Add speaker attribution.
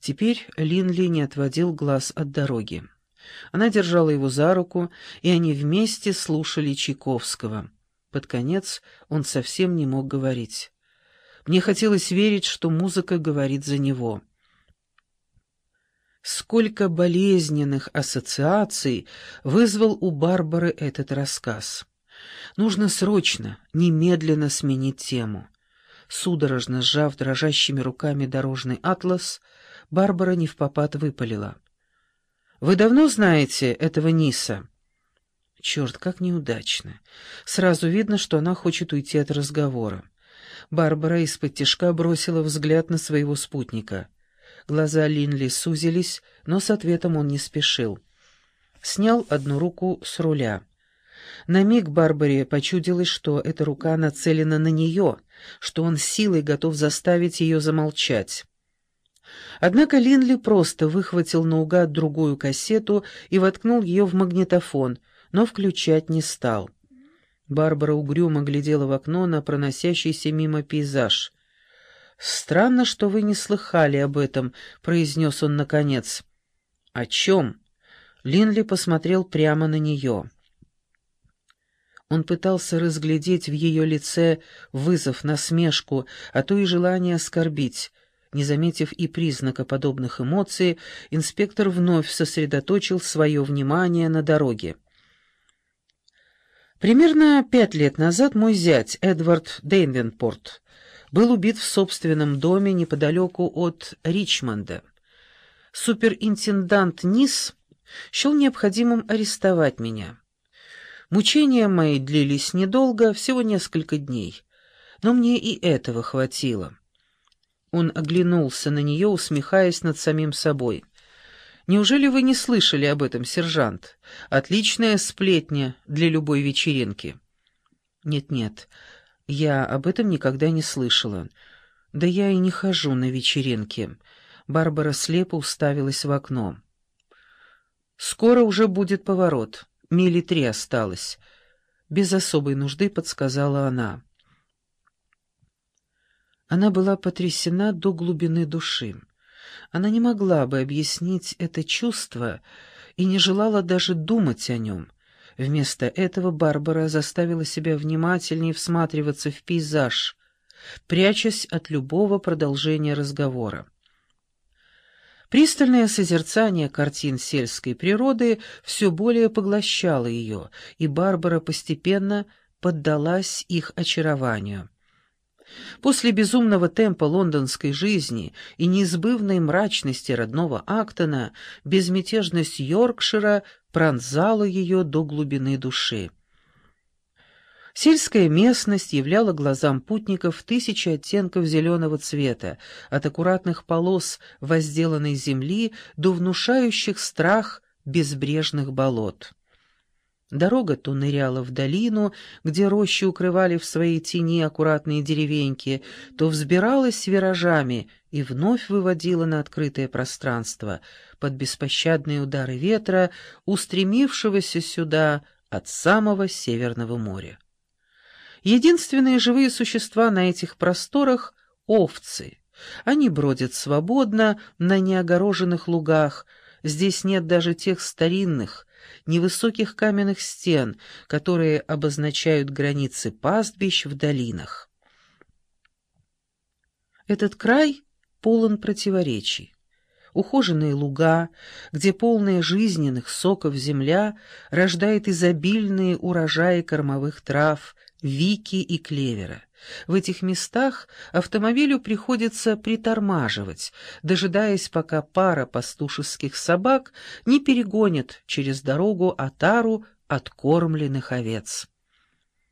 Speaker 1: Теперь Линли не отводил глаз от дороги. Она держала его за руку, и они вместе слушали Чайковского. Под конец он совсем не мог говорить. Мне хотелось верить, что музыка говорит за него. Сколько болезненных ассоциаций вызвал у Барбары этот рассказ. Нужно срочно, немедленно сменить тему. Судорожно сжав дрожащими руками дорожный атлас, Барбара невпопад выпалила. «Вы давно знаете этого Ниса?» Черт, как неудачно. Сразу видно, что она хочет уйти от разговора. Барбара из-под тишка бросила взгляд на своего спутника. Глаза Линли сузились, но с ответом он не спешил. Снял одну руку с руля. На миг Барбаре почудилось, что эта рука нацелена на нее, что он силой готов заставить ее замолчать. Однако Линли просто выхватил наугад другую кассету и воткнул ее в магнитофон, но включать не стал. Барбара угрюмо глядела в окно на проносящийся мимо пейзаж. «Странно, что вы не слыхали об этом», — произнес он наконец. «О чем?» Линли посмотрел прямо на нее. Он пытался разглядеть в ее лице вызов, насмешку, а то и желание оскорбить. Не заметив и признака подобных эмоций, инспектор вновь сосредоточил свое внимание на дороге. Примерно пять лет назад мой зять, Эдвард Дейнвенпорт, был убит в собственном доме неподалеку от Ричмонда. Суперинтендант Нис счел необходимым арестовать меня. Мучения мои длились недолго, всего несколько дней, но мне и этого хватило. Он оглянулся на нее, усмехаясь над самим собой. Неужели вы не слышали об этом, сержант? Отличная сплетня для любой вечеринки. Нет-нет, я об этом никогда не слышала. Да я и не хожу на вечеринки. Барбара слепо уставилась в окно. Скоро уже будет поворот. Мили три осталось. Без особой нужды подсказала она. Она была потрясена до глубины души. Она не могла бы объяснить это чувство и не желала даже думать о нем. Вместо этого Барбара заставила себя внимательнее всматриваться в пейзаж, прячась от любого продолжения разговора. Пристальное созерцание картин сельской природы все более поглощало ее, и Барбара постепенно поддалась их очарованию. После безумного темпа лондонской жизни и неизбывной мрачности родного Актона безмятежность Йоркшира пронзала ее до глубины души. Сельская местность являла глазам путников тысячи оттенков зеленого цвета, от аккуратных полос возделанной земли до внушающих страх безбрежных болот. Дорога то ныряла в долину, где рощи укрывали в своей тени аккуратные деревеньки, то взбиралась виражами и вновь выводила на открытое пространство под беспощадные удары ветра, устремившегося сюда от самого Северного моря. Единственные живые существа на этих просторах — овцы. Они бродят свободно на неогороженных лугах, здесь нет даже тех старинных, невысоких каменных стен, которые обозначают границы пастбищ в долинах. Этот край полон противоречий. Ухоженные луга, где полная жизненных соков земля рождает изобильные урожаи кормовых трав, вики и клевера. В этих местах автомобилю приходится притормаживать, дожидаясь, пока пара пастушеских собак не перегонит через дорогу отару откормленных овец.